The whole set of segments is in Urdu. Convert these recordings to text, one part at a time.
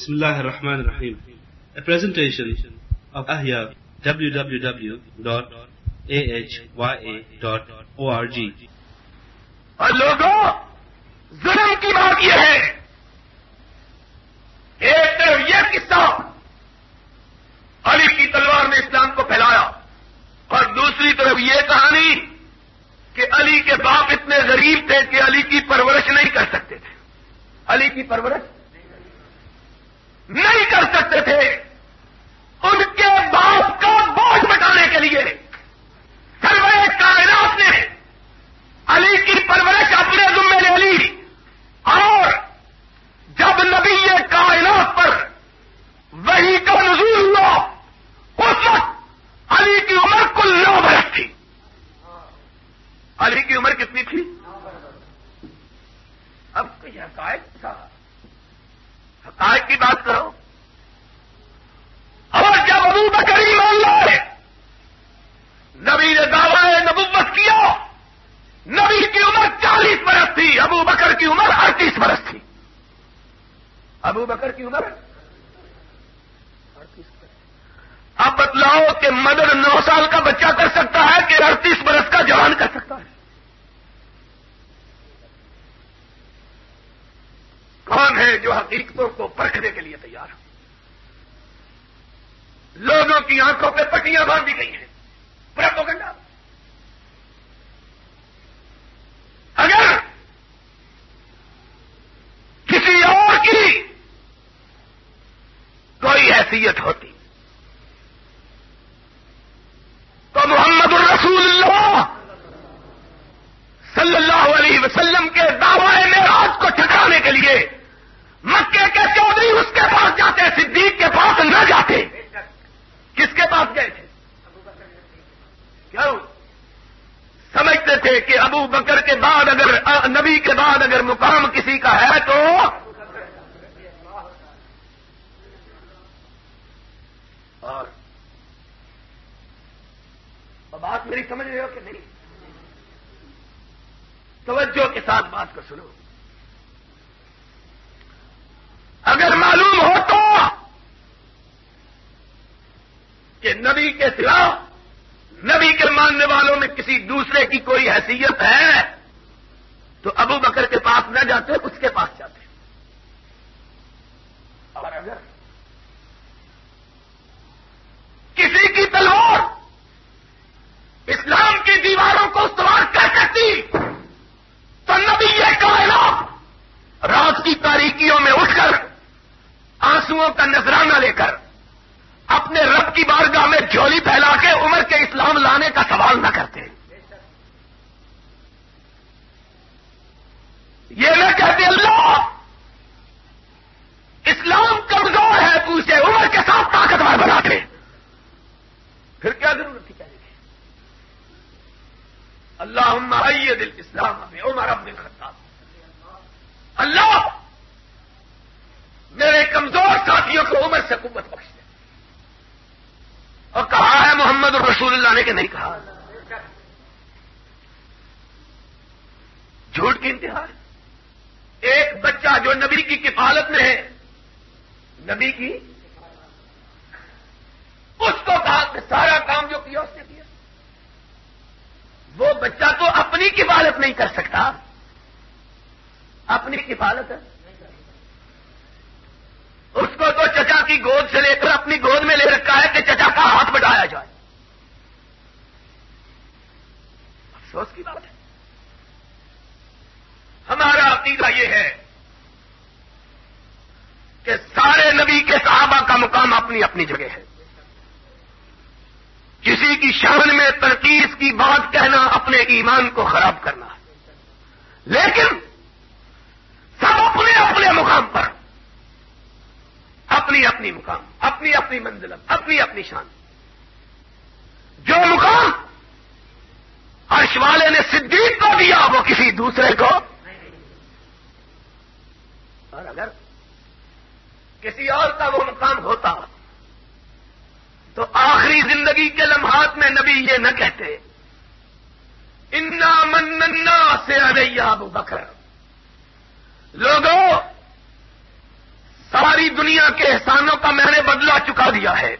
Bismillah ar-Rahman ar-Rahim. A presentation of Ahya www.ahya.org. اور لوگوں، ظلم کی بات یہ ہے ایک طرف یہ قصہ علی کی تلوار نے اسلام کو پھیلایا اور دوسری طرف یہ کہانی کہ علی کے باپ اتنے غریب تھے کہ علی کی پرورش نہیں کر سکتے تھے علی کی پرورش نہیں کر سکتے تھے ان کے باپ کا بوجھ بٹانے کے لیے سروے کائنات نے علی کی پرورش اپنے ذمے لے لی اور جب نبی یہ کائنات پر وہی کا نزول ہوا اس وقت علی کی عمر کل نو برس تھی علی کی عمر کتنی تھی اب کوئی حقائق تھا حقائق کی بات کرو اور جب ابو بکر ایمان لائے نبی نے دعوی نبوت کیا نبی کی عمر چالیس برس تھی ابو بکر کی عمر اڑتیس برس تھی ابو بکر کی عمر اب بتلاؤ کہ مدر نو سال کا بچہ کر سکتا ہے کہ اڑتیس برس کا جوان کر سکتا ہے کون ہے جو حقیقتوں کو پرکھنے کے لیے تیار ہے لوگوں کی آنکھوں پہ پٹیاں باندھی گئی ہیں۔ پروپوگنڈا اگر کسی اور کی کوئی حیثیت ہوتی تو محمد الرسول اللہ صلی اللہ علیہ وسلم کے دعوی میں آج کو ٹھکرانے کے لیے مکے کے چودھری اس کے پاس جاتے صدیق کے پاس نہ جاتے کس کے پاس گئے تھے کیوں سمجھتے تھے کہ ابو بکر کے بعد اگر نبی کے بعد اگر مقام کسی کا ہے تو اور بات میری سمجھ رہے ہو کہ نہیں؟ توجہ کے ساتھ بات کو سنو۔ اگر معلوم ہو تو کہ نبی کے سوا نبی کے ماننے والوں میں کسی دوسرے کی کوئی حیثیت ہے، تو ابو بکر کے پاس نہ جاتے، اس کے پاس جاتے اور اگر کسی کی تلوار اسلام کی دیواروں کو استعمال کر سکتی تو نبی یہ کائنات رات کی تاریکیوں میں اٹھ کر آنسوؤں کا نذرانہ لے کر اپنے رب کی بارگاہ میں جھولی پھیلا کے عمر کے اسلام لانے کا سوال نہ کرتے یہ نہ کہتے اللہ اسلام کمزور ہے پوچھے عمر کے ساتھ طاقتور بناتے پھر کیا ضرورت تھی کہنے کی اللہ آئیے دل اسلام میں عمر ابن خطاب اللہ میرے کمزور ساتھیوں کو عمر سے قوت بخش دے اور کہا ہے محمد الرسول اللہ نے کہ نہیں کہا؟ جھوٹ کی انتہا ایک بچہ جو نبی کی کفالت میں ہے، نبی کی اس کو کہا کہ سارا کام جو کیا اس نے کیا۔ وہ بچہ تو اپنی کفالت نہیں کر سکتا۔ اپنی کفالت ہے۔ اس کو تو چچا کی گود سے لے کر اپنی گود میں لے رکھا ہے کہ چچا کا ہاتھ بٹایا جائے۔ افسوس کی بات ہے۔ ہمارا عقیدہ یہ ہے کہ سارے نبی کے صحابہ کا مقام اپنی اپنی جگہ ہے۔ کسی کی شان میں تنقید کی بات کہنا، اپنے ایمان کو خراب کرنا۔ لیکن سب اپنے اپنے مقام پر اپنی اپنی مقام، اپنی اپنی منزل اپنی اپنی شان۔ جو مقام عرش والے نے صدیق کو دیا، وہ کسی دوسرے کو۔ اور اگر کسی اور کا وہ مقام ہوتا، تو آخری زندگی کے لمحات میں نبی یہ نہ کہتے، انا مننا سے اریا ابو بکر. لوگوں ساری ساری دنیا کے احسانوں کا میں نے بدلہ چکا دیا ہے۔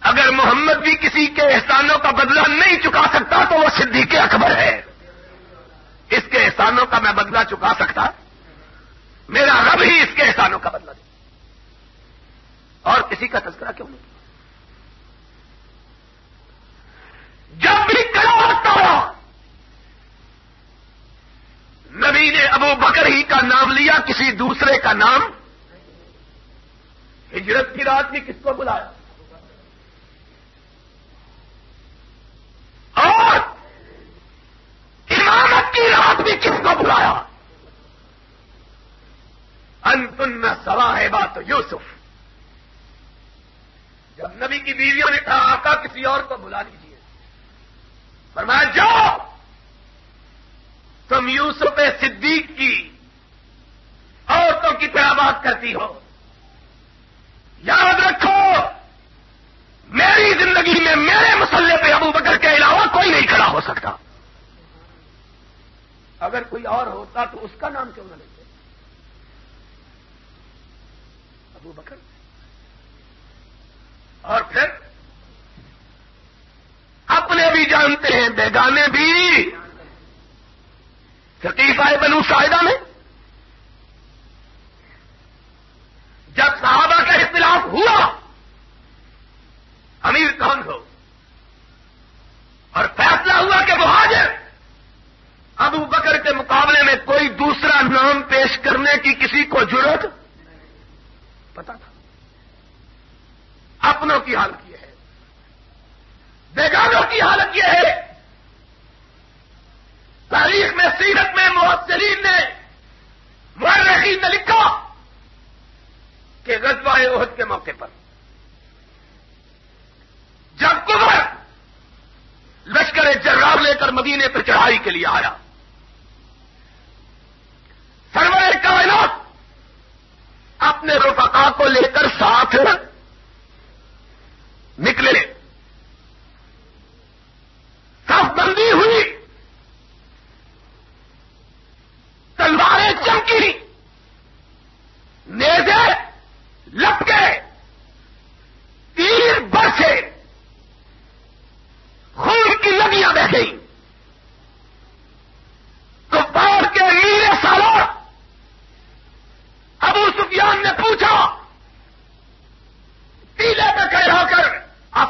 اگر محمد بھی کسی کے احسانوں کا بدلہ نہیں چکا سکتا تو وہ صدیق اکبر ہے۔ اس کے احسانوں کا میں بدلہ چکا سکتا؟ میرا رب ہی اس کے احسانوں کا بدلہ دے۔ اور کسی کا تذکرہ کیوں نہیں؟ جب بھی ہوتا نبی نے ابو بکر ہی کا نام لیا، کسی دوسرے کا نام؟ ہجرت کی رات میں کس کو بلایا اور امامت کی رات بھی کس کو بلایا؟ انتن سوا ہے بات یوسف۔ جب نبی کی بیویوں نے کہا، آقا کسی اور کو بلا لیجیے فرمایا، جاؤ۔ تم یوسف صدیق کی عورتوں کی طرح بات کرتی ہو۔ یاد رکھو، میری زندگی میں میرے مسلح پہ ابو بکر کے علاوہ کوئی نہیں کھڑا ہو سکتا۔ اگر کوئی اور ہوتا تو اس کا نام کیوں نہ لیتے؟ ابو بکر۔ اور پھر؟ اپنے بھی جانتے ہیں، بیگانے بھی۔ آئے بنو شاہدہ میں جب صحابہ کا اختلاف ہوا امیر کون ہو اور فیصلہ ہوا کہ وہ حاضر ابو بکر کے مقابلے میں کوئی دوسرا نام پیش کرنے کی کسی کو ضرورت پتا تھا۔ اپنوں کی حالت یہ ہے۔ بیگانوں کی حالت یہ ہے۔ تاریخ میں، سیرت میں محسرین نے مرحین نے لکھا کہ غزوہ عہد کے موقع پر جب کمر لشکر جراب لے کر مدینے پر چڑھائی کے لیے آیا سرور کائنات اپنے رفقا کو لے کر ساتھ نکلے صف بندی ہوئی تلواریں چمکی نیزے لپکے تیر برسے خون کی لگیاں بہ گئی تو پار کے میرے سالار ابو سفیان نے پوچھا پیلے پہ کھڑے ہو کر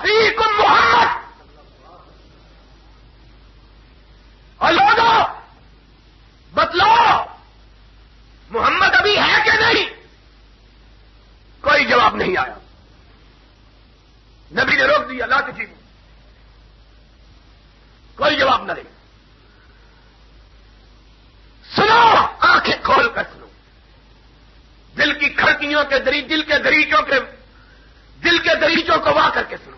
افیق محمد اور لوگوں بتلاؤ محمد ابھی ہے کہ نہیں کوئی جواب نہیں آیا نبی نے روک دیا اللہ کی کوئی جواب نہ دے سنو آنکھیں کھول کر سنو دل کی کھڑکیوں کے دری دل کے دریچوں کے دل کے دریچوں کو وا کر کے سنو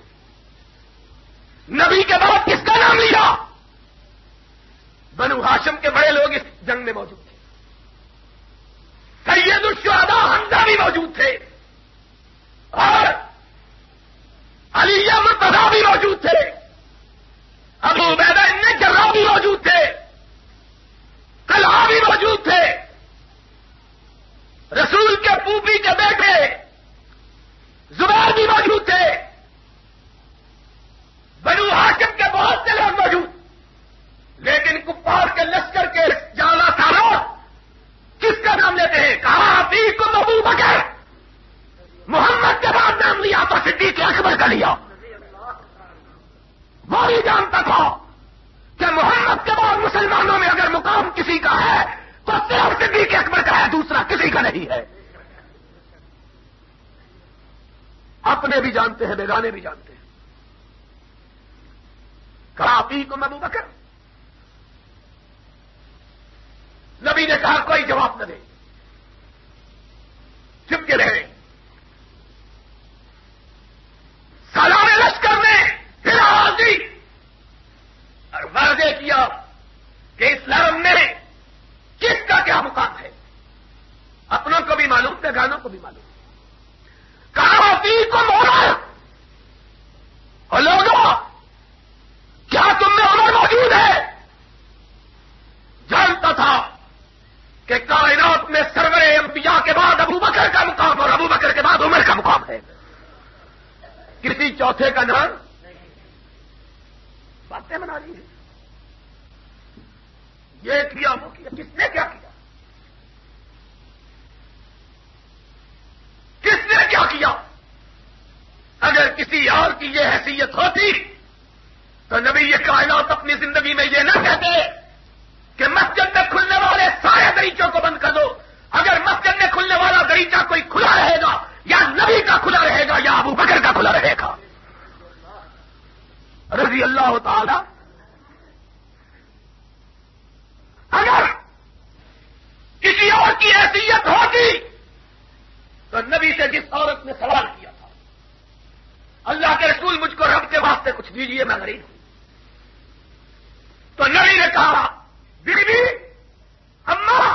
نبی کے بعد کس کا نام لیا بنو ہاشم کے بڑے لوگ اس جنگ میں موجود تھے سید الشہداء حمزہ بھی موجود تھے اور علی مرتضا بھی موجود تھے ابو عبیدہ ان جرا بھی موجود تھے کلہا بھی موجود تھے رسول کے پوپی کے بیٹے زبیر بھی موجود تھے بنو ہاشم کے بہت سے لوگ موجود لیکن کپار کے لشکر کے جانا سارا کس کا نام لیتے ہیں کہا آپ کو ابو بکر محمد کے بعد نام لیا تو صدیق اکبر کا لیا وہ بھی جانتا تھا کہ محمد کے بعد مسلمانوں میں اگر مقام کسی کا ہے تو صرف صدیق اکبر کا ہے دوسرا کسی کا نہیں ہے اپنے بھی جانتے ہیں بھی جانتے ہیں۔ کافی کو ابو بکر۔ نبی نے کہا، کوئی جواب نہ دے چپ کے رہے سالار لشکر نے پھر آواز دی اور واضح کیا کہ اسلام میں کس کا کیا مقام ہے اپنوں کو بھی معلوم تھے گانوں کو بھی معلوم کہاں کو موڑا اور لوگوں کیا تم میں عمر موجود ہے جانتا تھا کہ کائنات میں سرور انبیاء کے بعد ابو بکر کا مقام اور بکر کے بعد عمر کا مقام ہے کسی چوتھے کا نام باتیں بنا رہی ہیں یہ کیا؟ وہ کیا کس نے کیا کیا؟ کس نے کیا کیا؟ اگر کسی اور کی یہ حیثیت ہوتی تو نبی یہ کائنات اپنی زندگی میں یہ نہ کہتے کہ مسجد میں کھلنے والے سارے دریچوں کو بند کر دو۔ اگر مسجد میں کھلنے والا دریچہ کوئی کھلا رہے گا یا نبی کا کھلا رہے گا یا ابو بکر کا کھلا رہے گا۔ رضی اللہ تعالی اگر کسی اور کی حیثیت ہوگی تو نبی سے جس عورت نے سوال کیا تھا، اللہ کے رسول مجھ کو رب کے واسطے کچھ دیجیے میں غریب ہوں۔ تو نبی نے کہا بی بی اما،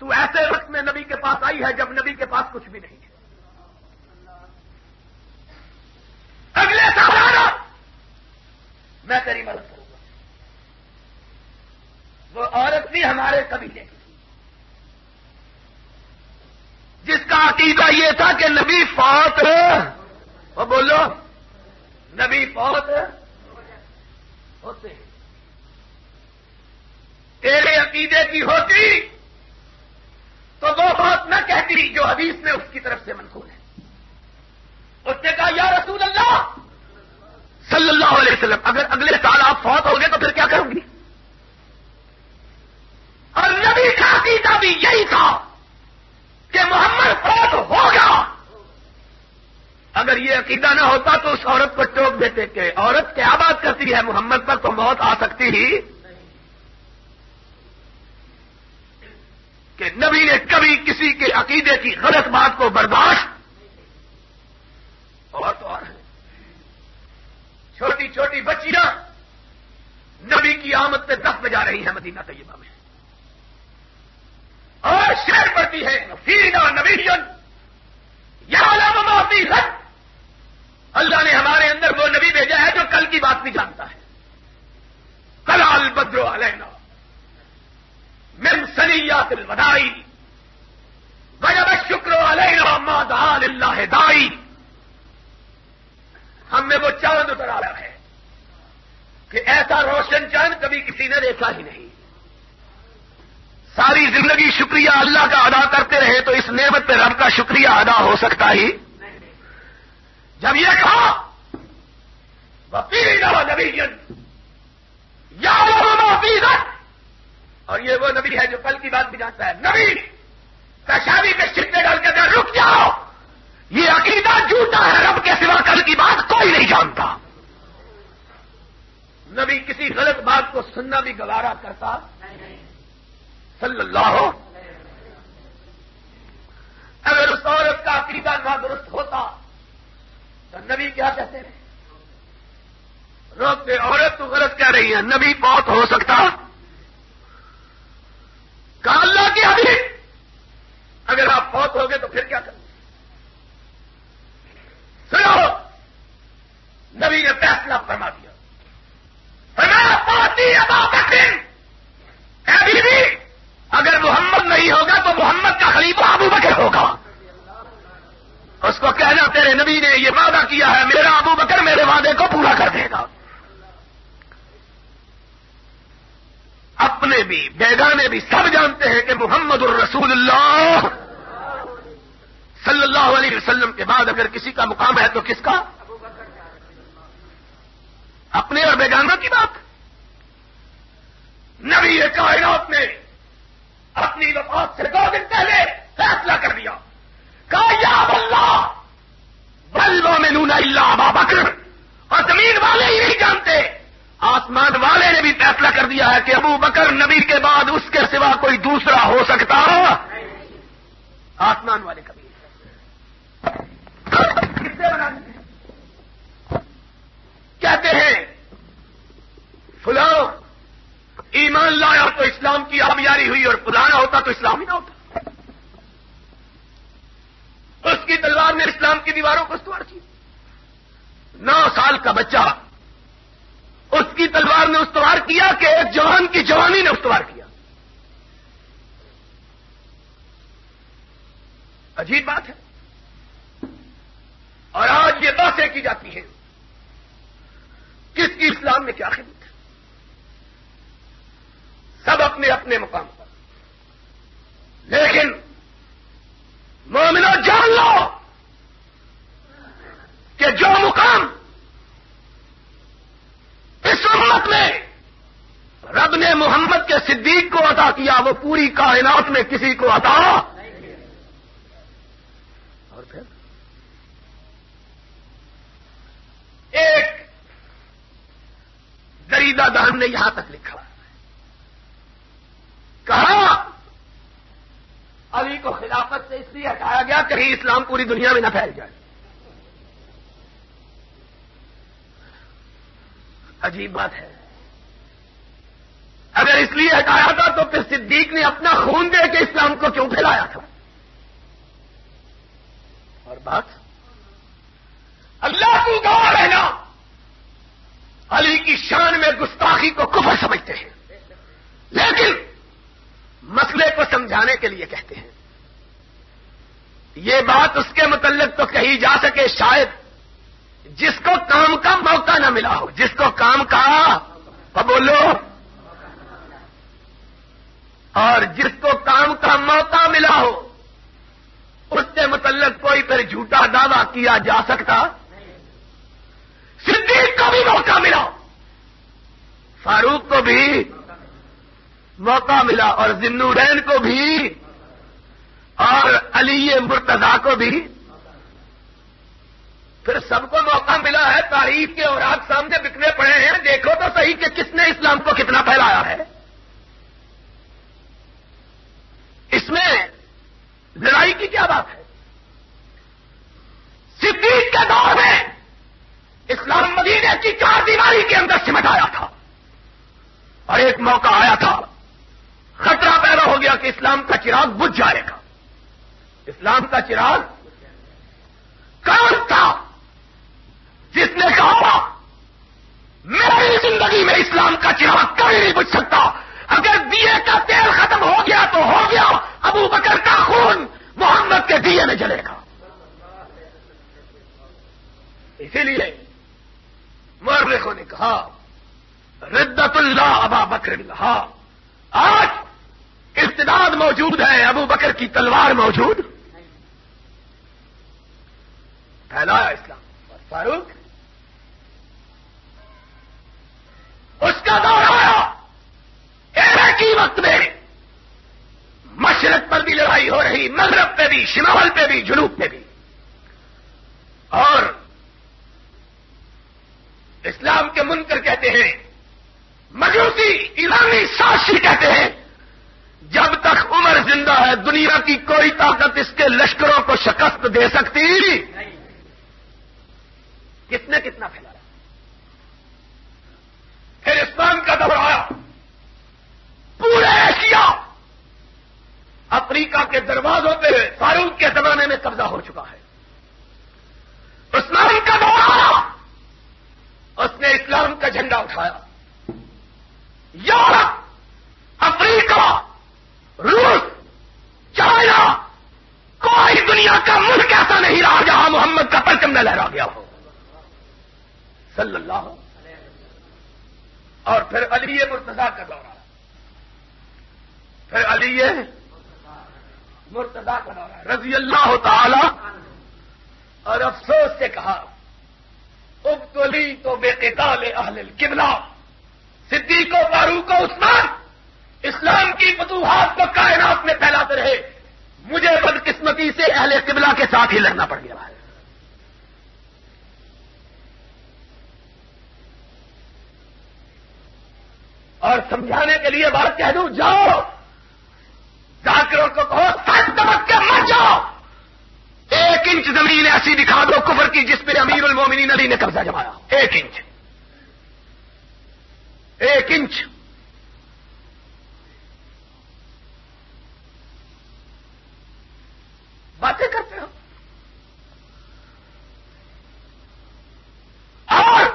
تو ایسے وقت میں نبی کے پاس آئی ہے جب نبی کے پاس کچھ بھی نہیں ہے اگلے سال میں تیری مدد کروں گا وہ عورت بھی ہمارے قبیلے کی جس کا عقیدہ یہ تھا کہ نبی فوت وہ بولو نبی فوت ہوتے تیرے عقیدے کی ہوتی تو وہ بات نہ کہتی جو حدیث میں اس کی طرف سے منقول ہے اس نے کہا یا رسول اللہ صلی اللہ علیہ وسلم اگر اگلے سال آپ فوت ہو گئے تو پھر کیا کروں گی اور نبی کا عقیدہ تھا کہ محمد فوت ہوگا اگر یہ عقیدہ نہ ہوتا تو اس عورت کو ٹوک دیتے کہ عورت کیا بات کرتی ہے؟ محمد پر تو موت آ سکتی ہی۔ کہ نبی نے کبھی کسی کے عقیدے کی غلط بات کو برداشت اور تو اور چھوٹی چھوٹی بچیاں نبی کی آمد پہ دس بجا رہی ہیں مدینہ طیبہ میں۔ اور شہر پڑتی ہے۔ فینا نبی یا معافی حد اللہ نے ہمارے اندر وہ نبی بھیجا ہے جو کل کی بات بھی جانتا ہے۔ کل البدرو علینا۔ من سنیات الودائی وجب شکر علینا ما اللہ دائی ہم میں وہ چاند اتر رہا ہے کہ ایسا روشن چاند کبھی کسی نے دیکھا ہی نہیں۔ ساری زندگی شکریہ اللہ کا ادا کرتے رہے تو اس نعمت پہ رب کا شکریہ ادا ہو سکتا ہی جب یہ کہا نبی یا اور یہ وہ نبی ہے جو کل کی بات بھی جانتا ہے۔ نبی پیشابی پہ چھٹے ڈال کے اندر رک جاؤ۔ یہ عقیدہ جھوٹا ہے، رب کے سوا کل کی بات کوئی نہیں جانتا۔ نبی کسی غلط بات کو سننا بھی گوارا کرتا۔ صلی اللہ ہو. اگر اس عورت کا عقیدہ نہ درست ہوتا تو نبی کیا کہتے ہیں؟ روکتے عورت تو غلط کہہ رہی ہے نبی بہت ہو سکتا کہ اللہ کی ابھی اگر آپ فوت ہو گئے تو پھر کیا کریں سنو نبی نے فیصلہ فرما دیا پاتی بھی اگر محمد نہیں ہوگا تو محمد کا خلیفہ ابو بکر ہوگا اس کو کہنا تیرے نبی نے یہ وعدہ کیا ہے میرا ابو بکر میرے وعدے کو پورا کر دے گا اپنے بھی بیگانے بھی سب جانتے ہیں کہ محمد الرسول اللہ صلی اللہ علیہ وسلم کے بعد اگر کسی کا مقام ہے تو کس کا؟ اپنے اور بیگانہ کی بات۔ نبی کائنات نے اپنی وفات سے دو دن پہلے فیصلہ کر دیا۔ کہا، یا اللہ بلو میں نونا اللہ ابا بکر۔ اور زمین والے ہی نہیں جانتے۔ آسمان والے نے بھی فیصلہ کر دیا ہے کہ ابو بکر نبی کے بعد اس کے سوا کوئی دوسرا ہو سکتا۔ آسمان والے کبھی کس سے بنا کہتے ہیں۔ فلاں، ایمان لایا تو اسلام کی آبیاری ہوئی اور پرانا ہوتا تو اسلام ہی نہ ہوتا۔ اس کی تلوار نے اسلام کی دیواروں کو استوار کی۔ نو سال کا بچہ اس کی تلوار نے استوار کیا کہ ایک جوان کی جوانی نے استوار کیا۔ عجیب بات ہے۔ اور آج یہ باتیں کی جاتی ہیں کس کی اسلام میں کیا خدمت ہے؟ سب اپنے اپنے مقام پر۔ لیکن مومنو جان لو کہ جو مقام اس امت میں رب نے محمد کے صدیق کو عطا کیا، وہ پوری کائنات میں کسی کو عطا اور پھر ایک دریدہ دان نے یہاں تک لکھا۔ کہا، علی کو خلافت سے اس لیے ہٹایا گیا کہیں اسلام پوری دنیا میں نہ پھیل جائے۔ عجیب بات ہے۔ اگر اس لیے ہٹایا تھا تو پھر صدیق نے اپنا خون دے کے اسلام کو کیوں پھیلایا تھا؟ اور بات، اللہ کو گواہ علی کی شان میں گستاخی کو کفر سمجھتے ہیں۔ لیکن مسئلے کو سمجھانے کے لیے کہتے ہیں۔ یہ بات اس کے متعلق تو کہی جا سکے شاید جس کو کام کا موقع نہ ملا ہو، جس کو کام کا بولو۔ اور جس کو کام کا موقع ملا ہو، اس سے متعلق کوئی پھر جھوٹا دعویٰ کیا جا سکتا صدیق کو بھی موقع ملا فاروق کو بھی موقع ملا اور ذنورین کو بھی اور علی مرتضی کو بھی پھر سب کو موقع ملا ہے تعریف کے اور آپ سامنے بکنے پڑے ہیں۔ دیکھو تو صحیح کہ کس نے اسلام کو کتنا پھیلایا ہے۔ اس میں لڑائی کی کیا بات ہے؟ صدیق کے دور میں اسلام مدینے کی چار دیواری کے اندر سمٹ آیا تھا۔ اور ایک موقع آیا تھا، خطرہ پیدا ہو گیا کہ اسلام کا چراغ بجھ جائے گا اسلام کا چراغ کون تھا؟ جس نے کہا، میری زندگی میں اسلام کا چراغ کبھی نہیں بجھ سکتا۔ اگر دیے کا تیل ختم ہو گیا تو ہو گیا ابو بکر کا خون، محمد کے دیے میں جلے گا۔ اسی لیے مرخوں نے کہا ردت اللہ ابا بکر اللہ آج استداد موجود ہے، ابو بکر کی تلوار موجود۔ پھیلایا اسلام۔ اور فاروق، اس کا دور آیا۔ ایک ہی وقت میں مشرق پر بھی لڑائی ہو رہی، مغرب پہ بھی، شمال پہ بھی، جنوب پہ بھی۔ اور اسلام کے منکر کہتے ہیں ایرانی ساشی کہتے ہیں۔ جب تک عمر زندہ ہے، دنیا کی کوئی طاقت اس کے لشکروں کو شکست دے سکتی۔ کتنے کتنا پھیلا پھر اسلام کا دور آیا۔ پورے ایشیا، افریقہ کے دروازوں پہ فاروق کے زمانے میں قبضہ ہو چکا ہے۔ اسلام کا دور آیا۔ اس نے اسلام کا جھنڈا اٹھایا۔ یورپ افریقہ روس چائنا کوئی دنیا کا ملک ایسا نہیں رہا جہاں محمد کا پرچم نہ لہرا گیا ہو۔ صلی اللہ اور پھر علی مرتضا کا دورہ۔ پھر علی مرتضا کا دورہ۔ رضی اللہ تعالی اور افسوس سے کہا اب تو لی تو بے قتال اہل قبلہ صدیق و فاروق و عثمان اسلام کی فتوحات کو کائنات میں پھیلاتے رہے۔ مجھے بدقسمتی سے اہل قبلہ کے ساتھ ہی لڑنا پڑ گیا۔ ہے اور سمجھانے کے لیے بات کہہ دوں، جاؤ۔ ڈاکٹروں کو کہو سات دبک کے مر جاؤ۔ ایک انچ زمین ایسی دکھا دو کفر کی جس پہ امیر المومنین علی نے قبضہ جمایا۔ ایک انچ۔ ایک انچ۔ باتیں کرتے ہو۔ اور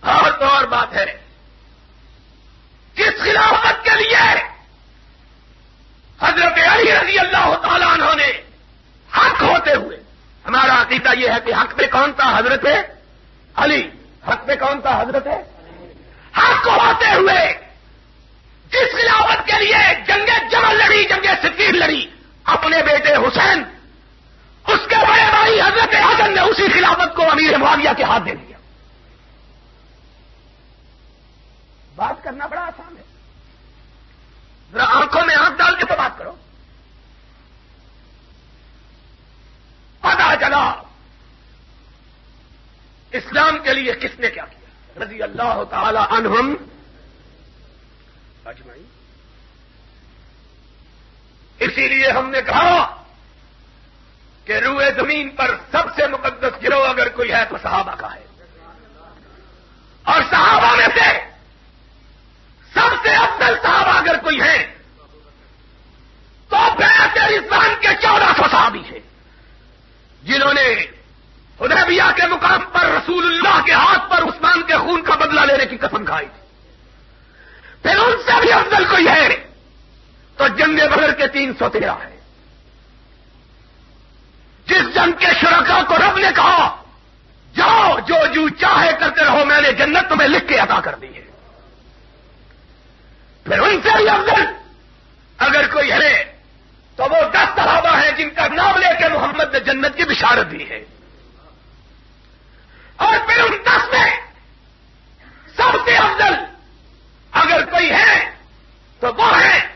اور تو اور بات ہے۔ کس خلافت کے لیے حضرت علی رضی اللہ تعالیٰ عنہ نے حق ہوتے ہوئے، ہمارا عقیدہ یہ ہے کہ حق پہ کون تھا حضرت علی؟ حق پہ کون تھا حضرت حق ہوتے ہوئے جس خلافت کے لیے جنگ جمل لڑی، جنگ سفیر لڑی؟ اپنے بیٹے حسین، اس کے بڑے بھائی حضرت حسن نے اسی خلافت کو امیر معاویہ کے ہاتھ دے دیا۔ بات کرنا بڑا آسان ہے۔ ذرا آنکھوں میں آنکھ ڈال کے تو بات کرو۔ پتا چلا اسلام کے لیے کس نے کیا کیا؟ رضی اللہ تعالی عنہم اجمائی اسی لیے ہم نے کہا کہ روئے زمین پر سب سے مقدس گروہ اگر کوئی ہے تو صحابہ کا ہے۔ اور صحابہ میں سے سب سے افضل صحابہ اگر کوئی ہے تو بیت اسلام کے چودہ سو صحابی ہیں۔ جنہوں نے حدیبیہ کے مقام پر رسول اللہ کے ہاتھ پر عثمان کے خون کا بدلہ لینے کی قسم کھائی تھی۔ پھر ان سے بھی افضل کوئی ہے تو جنگ بدر کے تین سو تیرہ ہے جس جنگ کے شرکا کو رب نے کہا، جاؤ جو جو چاہے کرتے رہو، میں نے جنت تمہیں لکھ کے عطا کر دی ہے۔ پھر ان سے بھی افضل، اگر کوئی ہے تو وہ دس صحابہ ہیں جن کا نام لے کے محمد نے جنت کی بشارت دی ہے۔ اور پھر ان دس میں سب سے افضل، اگر کوئی ہے، تو وہ ہے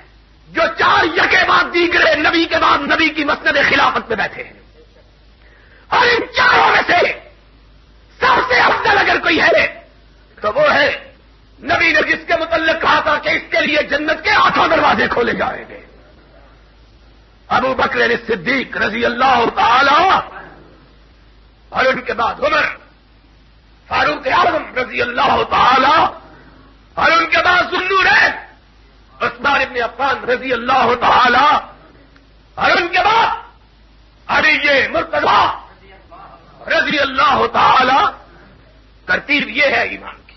جو چار یکے بعد دیگرے نبی کے بعد نبی کی مسند خلافت میں بیٹھے ہیں۔ اور ان چاروں میں سے سب سے افضل اگر کوئی ہے، تو وہ ہے، نبی نے جس کے متعلق کہا تھا کہ اس کے لیے جنت کے آٹھوں دروازے کھولے جائیں گے۔ ابو بکر صدیق رضی اللہ تعالی اور ان کے بعد عمر، فاروق اعظم رضی اللہ تعالی اور ان کے بعد سنو رہے عثمان ابن عفان رضی اللہ تعالی اور ان کے بعد ارے یہ مرتبہ رضی اللہ تعالی ترتیب یہ ہے ایمان کی۔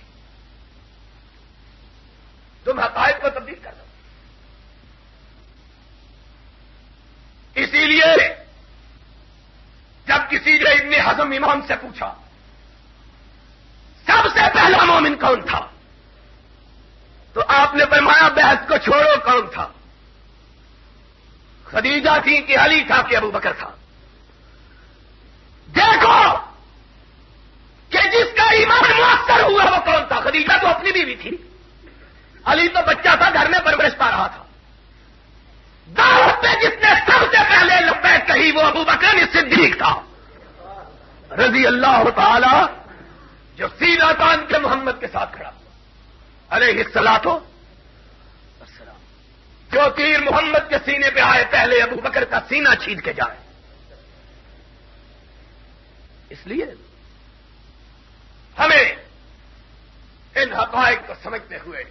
تم حقائق کو تبدیل کر دو۔ اسی لیے جب کسی نے ابن حزم امام سے پوچھا، سب سے پہلا مومن کون تھا؟ تو آپ نے فرمایا، بحث کو چھوڑو، کون تھا؟ خدیجہ تھی کہ علی تھا کہ ابو بکر تھا۔ دیکھو کہ جس کا ایمان مؤثر ہوا وہ کون تھا؟ خدیجہ تو اپنی بیوی تھی۔ علی تو بچہ تھا، گھر میں پرورش پا رہا تھا۔ دعوت میں جس نے سب سے پہلے لبیک کہی وہ ابو بکر صدیق تھا۔ رضی اللہ تعالی جو سینا تان کے محمد کے ساتھ کھڑا۔ ارے حصہ تو جو تیر محمد کے سینے پہ آئے، پہلے ابو بکر کا سینہ چھید کے جائے۔ اس لیے ہمیں ان حقائق کو سمجھتے ہوئے،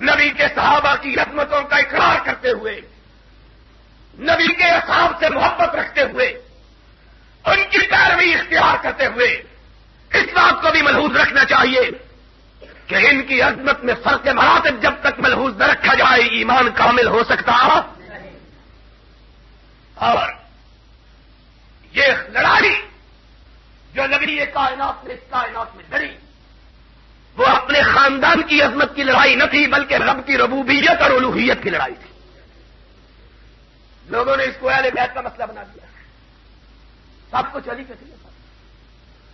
نبی کے صحابہ کی عظمتوں کا اقرار کرتے ہوئے، نبی کے اصحاب سے محبت رکھتے ہوئے، ان کی پیروی اختیار کرتے ہوئے، اس بات کو بھی ملحوظ رکھنا چاہیے۔ کہ ان کی عظمت میں فرق مراتب جب تک ملحوظ نہ رکھا جائے، ایمان کامل ہو سکتا۔ اور یہ لڑائی جو نبی کائنات میں، اس کائنات میں لڑی۔ وہ اپنے خاندان کی عظمت کی لڑائی نہ تھی، بلکہ رب کی ربوبیت اور الوحیت کی لڑائی تھی۔ لوگوں نے اس کو اہل بیت کا مسئلہ بنا دیا۔ سب کچھ علی کے لیے تھا۔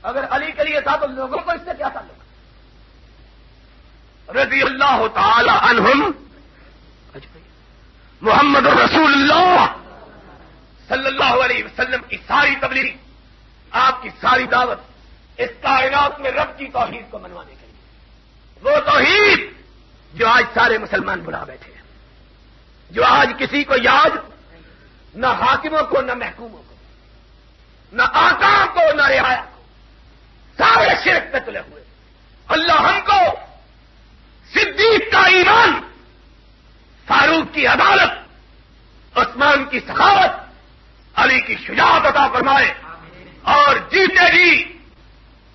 اگر علی کے لیے تھا تو لوگوں کو اس سے کیا تعلق؟ رضی اللہ تعالی عنہم محمد الرسول اللہ صلی اللہ علیہ وسلم کی ساری تبلیغ، آپ کی ساری دعوت اس کائنات میں رب کی توحید کو منوانے کے لیے۔ وہ توحید جو آج سارے مسلمان بلا بیٹھے ہیں، جو آج کسی کو یاد، نہ حاکموں کو، نہ محکوموں کو، نہ آقا کو، نہ رعایا کو۔ سارے شرک پہ تلے ہوئے۔ اللہ ہم کو صدیق کا ایمان فاروق کی عدالت، عثمان کی سخاوت، علی کی شجاعت عطا فرمائے۔ اور جیتے جی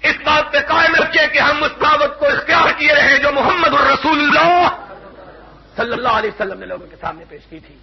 اس بات پہ قائم رکھے کہ ہم اس دعوت کو اختیار کیے رہے جو محمد الرسول اللہ صلی اللہ علیہ وسلم نے لوگوں کے سامنے پیش کی تھی۔